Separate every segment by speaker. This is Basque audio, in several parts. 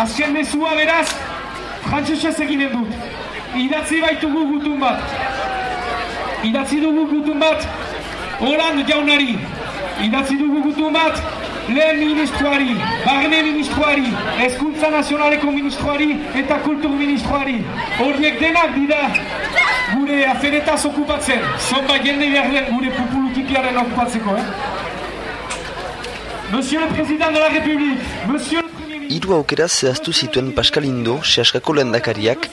Speaker 1: Azken mezua beraz, frantzesez eginen dut. Idatzi baitugu gutun bat. Idatzi dugu gutun bat, Holand jaunari. Idatzi dugu gutun bat, lehen ministroari, barne ministroari, ezkuntza nazionaleko ministroari eta kultur ministroari. Horiek denak dira gure aferetaz okupatzen. Zonba jende behar den gure pupulutipiaren okupatzeko, eh? Monsieur le Président de la République, Monsieur le.
Speaker 2: Hiru aukera zehaztu zituen Paskalindo, sehaskako lehendakariak,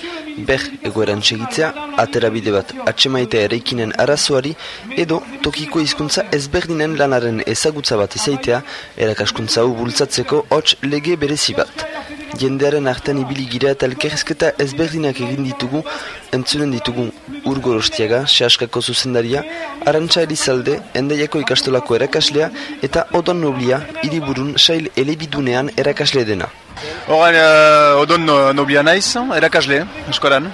Speaker 2: ber egoeran segitzea, aterabide bat atxemaitea eraikinen arazoari, edo tokiko hizkuntza ezberdinen lanaren ezagutza bat izaitea, erakaskuntza hau bultzatzeko hots lege berezi bat. Jendearen artean ibili gira eta elkerrezketa ezberdinak egin ditugu, entzunen ditugu urgorostiaga, sehaskako zuzendaria, arantxa erizalde, endaiako ikastolako erakaslea, eta odon noblia, hiriburun sail elebidunean erakasle dena.
Speaker 3: Horan, uh, odon no- noblia naiz, erakasle, eskolan.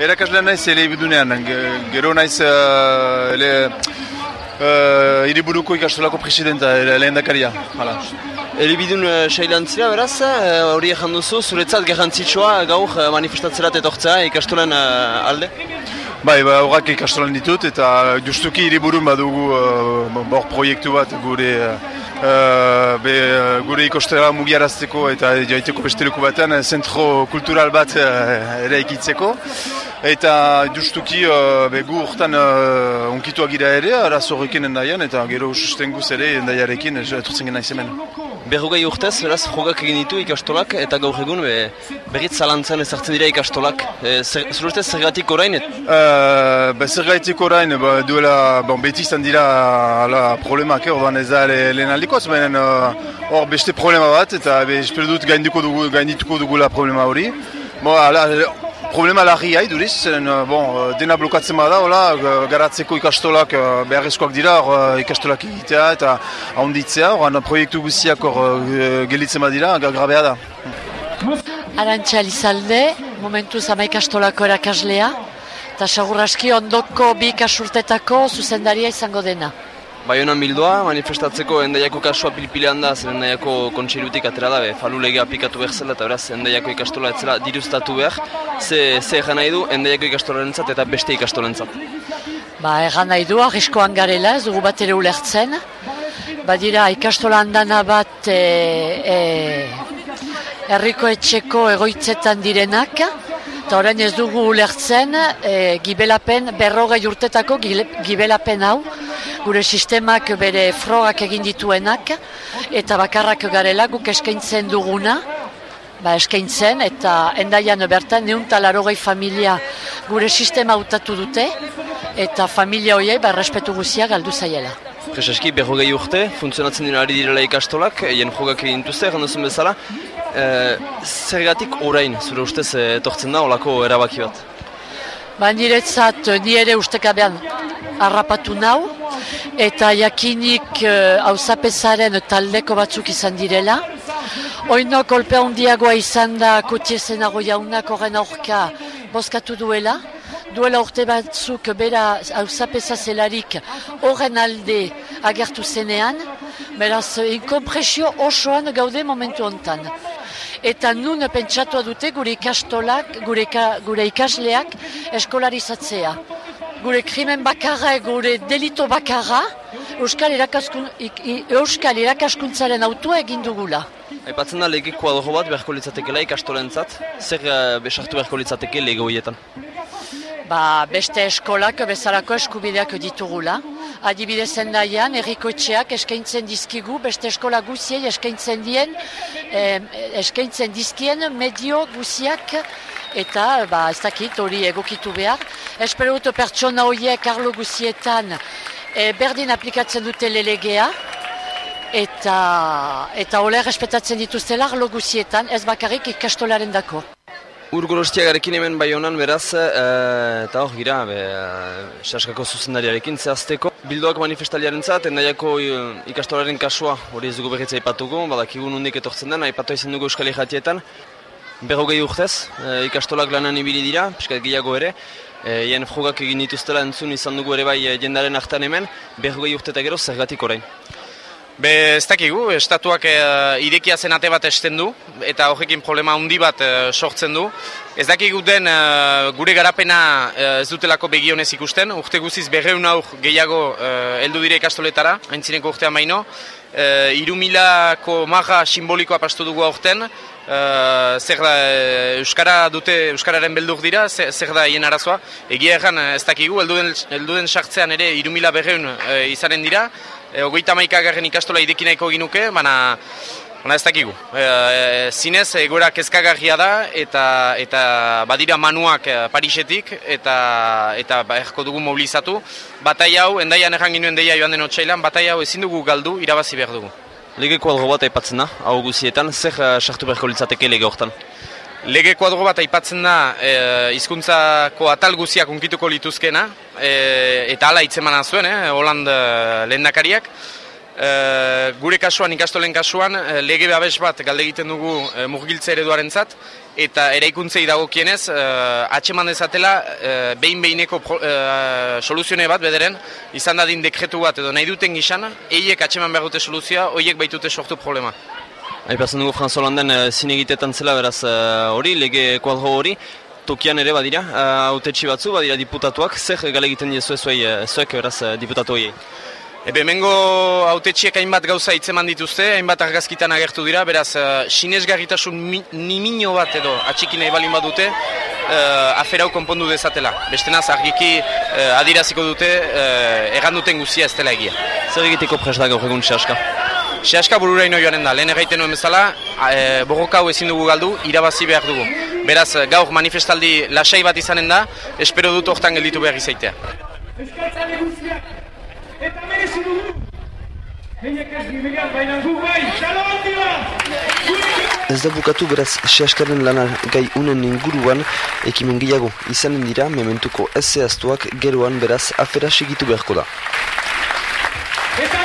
Speaker 3: Erakasle naiz elebidunean, ge- gero naiz uh, ele, uh, hiriburuko ikastolako presidenta, ele- lehendakaria. Hala.
Speaker 2: Elebidun uh, beraz, eh, hori uh, duzu, zuretzat garrantzitsua gaur uh, manifestatzerat etortzea ikastolen uh, alde?
Speaker 3: Bai, ba, horrak ikastolan ditut eta justuki hiriburun badugu uh, bor proiektu bat gure uh, be, gure ikostera mugiarazteko eta jaiteko beste batean eh, zentro kultural bat uh, ere ikitzeko. Eta justuki uh, be, gu urtan uh, onkituak gira ere, arazo horrekin endaian eta gero susten guz ere endaiarekin eh, etortzen gena izemen.
Speaker 2: Berrogei urtez, beraz, jogak egin ditu ikastolak, eta gaur egun be, berriz zalantzan ezartzen dira ikastolak. E, zer, zer ustez zergatik orain, et,
Speaker 3: Uh, ba, zer gaitik orain, ba, duela, bon, beti izan dira ala, problemak, eh, orduan ez da le, lehen aldikoz, baina uh, hor beste problema bat, eta be, espero dut gaindituko dugu, gaindituko dugula problema hori. Bon, ala, problema larri hai duriz, zeren, uh, bon, uh, dena blokatzen bada, hola, garatzeko ikastolak beharrezkoak dira, hor, ikastolak egitea eta ahonditzea, horan proiektu guztiak hor gelitzen badira, grabea da.
Speaker 4: Arantxa Elizalde, momentu zama ikastolako erakaslea, eta ondoko bi ikasurtetako zuzendaria izango dena.
Speaker 2: Baionan bildua, manifestatzeko endaiako kasua pilpilean da, zen endaiako kontseilutik atera da, be, falu legea aplikatu behar zela, eta beraz, endaiako ikastola etzela diruztatu behar, ze, ze egan nahi du, endaiako ikastolarentzat eta beste ikastolentzat.
Speaker 4: Ba, egan nahi du, arriskoan garela, ez dugu bat ere ulertzen. Badira, ikastola handana bat e, e, herriko etxeko egoitzetan direnak, eta orain ez dugu ulertzen e, gibelapen, berrogei urtetako gibelapen hau, gure sistemak bere frogak egin dituenak, eta bakarrak garela guk eskaintzen duguna, ba, eskaintzen eta endaian bertan neun talarogei familia gure sistema hautatu dute eta familia horiei ba, respetu guzia galdu zaiela.
Speaker 2: Prezeski, berrogei urte, funtzionatzen dira ari direla ikastolak, eien jogak egin dituzte, egin duzun bezala, e, zergatik orain, zure ustez, eh, etortzen da, olako erabaki bat.
Speaker 4: Ba, niretzat ni ere ustekabean harrapatu nau eta jakinik hauzapezaren taldeko batzuk izan direla. Oino kolpe handiagoa izan da kotxezenago jaunak horren aurka bozkatu duela. Duela urte batzuk bera hauzapeza zelarik horren alde agertu zenean. Beraz, inkompresio osoan gaude momentu hontan. Eta nun pentsatua dute gure ikastolak, gure, ka- gure ikasleak eskolarizatzea. Gure krimen bakarra, gure delito bakarra, Euskal, irakaskun, Euskal irakaskuntzaren autua egin dugula.
Speaker 2: Aipatzen da lege kuadro bat beharko litzatekela ikastolentzat, zer eh, besartu beharko litzateke lege horietan.
Speaker 4: Ba, beste eskolak bezalako eskubideak ditugula. Adibidez endaian, erriko etxeak eskaintzen dizkigu, beste eskola guziei eskaintzen dien, eh, eskaintzen dizkien medio guziak, eta, ba, ez dakit, hori egokitu behar. Espero pertsona horiek arlo guzietan eh, berdin aplikatzen dute lelegea, eta, eta ole respetatzen dituztela arlo guzietan, ez bakarrik ikastolaren dako.
Speaker 2: Urgorostiagarekin hemen bai honan beraz, e, eta hor gira, be, e, saskako zuzendariarekin zehazteko. Bildoak manifestaliaren zat, endaiako e, kasua hori ez dugu berritzea aipatuko, badakigu nondik etortzen den, aipatu izan dugu euskal jatietan. Berrogei urtez, e, ikastolak lanan ibili dira, piskat gehiago ere, jen frogak egin dituztela entzun izan dugu ere bai jendaren hartan hemen, berrogei urte eta gero zergatik orain.
Speaker 5: Be, ez dakigu, estatuak e, irekia zen ate bat esten du, eta horrekin problema handi bat e, sortzen du. Ez dakigu den e, gure garapena e, ez dutelako begionez ikusten, urte guziz berreun aur gehiago e, heldu dire ikastoletara, haintzineko urtean baino. E, irumilako maga simbolikoa pastu dugu aurten, Uh, zer da, Euskara dute, Euskararen beldur dira, zer, zer da hien arazoa. Egia erran, ez dakigu, elduden, elduden sartzean ere irumila berreun uh, izanen dira, e, ogeita maikagarren ikastola ideki nahiko ginuke, baina, baina ez dakigu. E, e, zinez, egoera kezkagarria da, eta, eta badira manuak e, Parisetik, eta, eta erko dugu mobilizatu. Batai hau, endaian erran ginuen deia joan den otxailan, batai hau ezin dugu galdu, irabazi behar dugu.
Speaker 2: Lege kuadro bat aipatzen da, hau guzietan, zer sartu beharko litzateke lege hortan?
Speaker 5: Lege kuadro bat aipatzen da e, izkuntzako atal guziak unkituko lituzkena e, eta hala itzemana zuen, eh, Holand e, lehendakariak. E, gure kasuan, ikastolen kasuan, e, lege babes bat galde egiten dugu e, murgiltze ereduaren zat, eta eraikuntzei dagokienez, e, atxeman dezatela e, behin behineko pro, e, soluzione bat bederen, izan dadin dekretu bat edo nahi duten gizan, eiek atxeman behar dute soluzioa, oiek baitute sortu problema.
Speaker 2: Aipatzen dugu Franz Holanden uh, zine egitetan zela beraz eh, hori, lege kuadro hori, tokian ere badira, uh, batzu, badira diputatuak, zer gale egiten diezu zuek beraz diputatu hori?
Speaker 5: Ebe, mengo autetxiek hainbat gauza hitzeman dituzte, hainbat argazkitan agertu dira, beraz, uh, sinesgarritasun mi, nimino bat edo atxiki nahi balin badute, uh, aferau konpondu dezatela. Bestenaz, argiki uh, adiraziko dute, uh, erranduten guzia ez dela egia.
Speaker 2: Zer egiteko pres da gaur egun xaska?
Speaker 5: Sehaska bururaino joanen da, lehen egiten nuen bezala, e, borroka hau ezin dugu galdu, irabazi behar dugu. Beraz, gaur manifestaldi lasai bat izanen da, espero dut hortan gelditu behar izaitea.
Speaker 6: Ez da bukatu beraz sehaskaren lana gai unen inguruan ekimen gehiago izanen dira mementuko ez zehaztuak geroan beraz afera segitu beharko da.
Speaker 1: Eta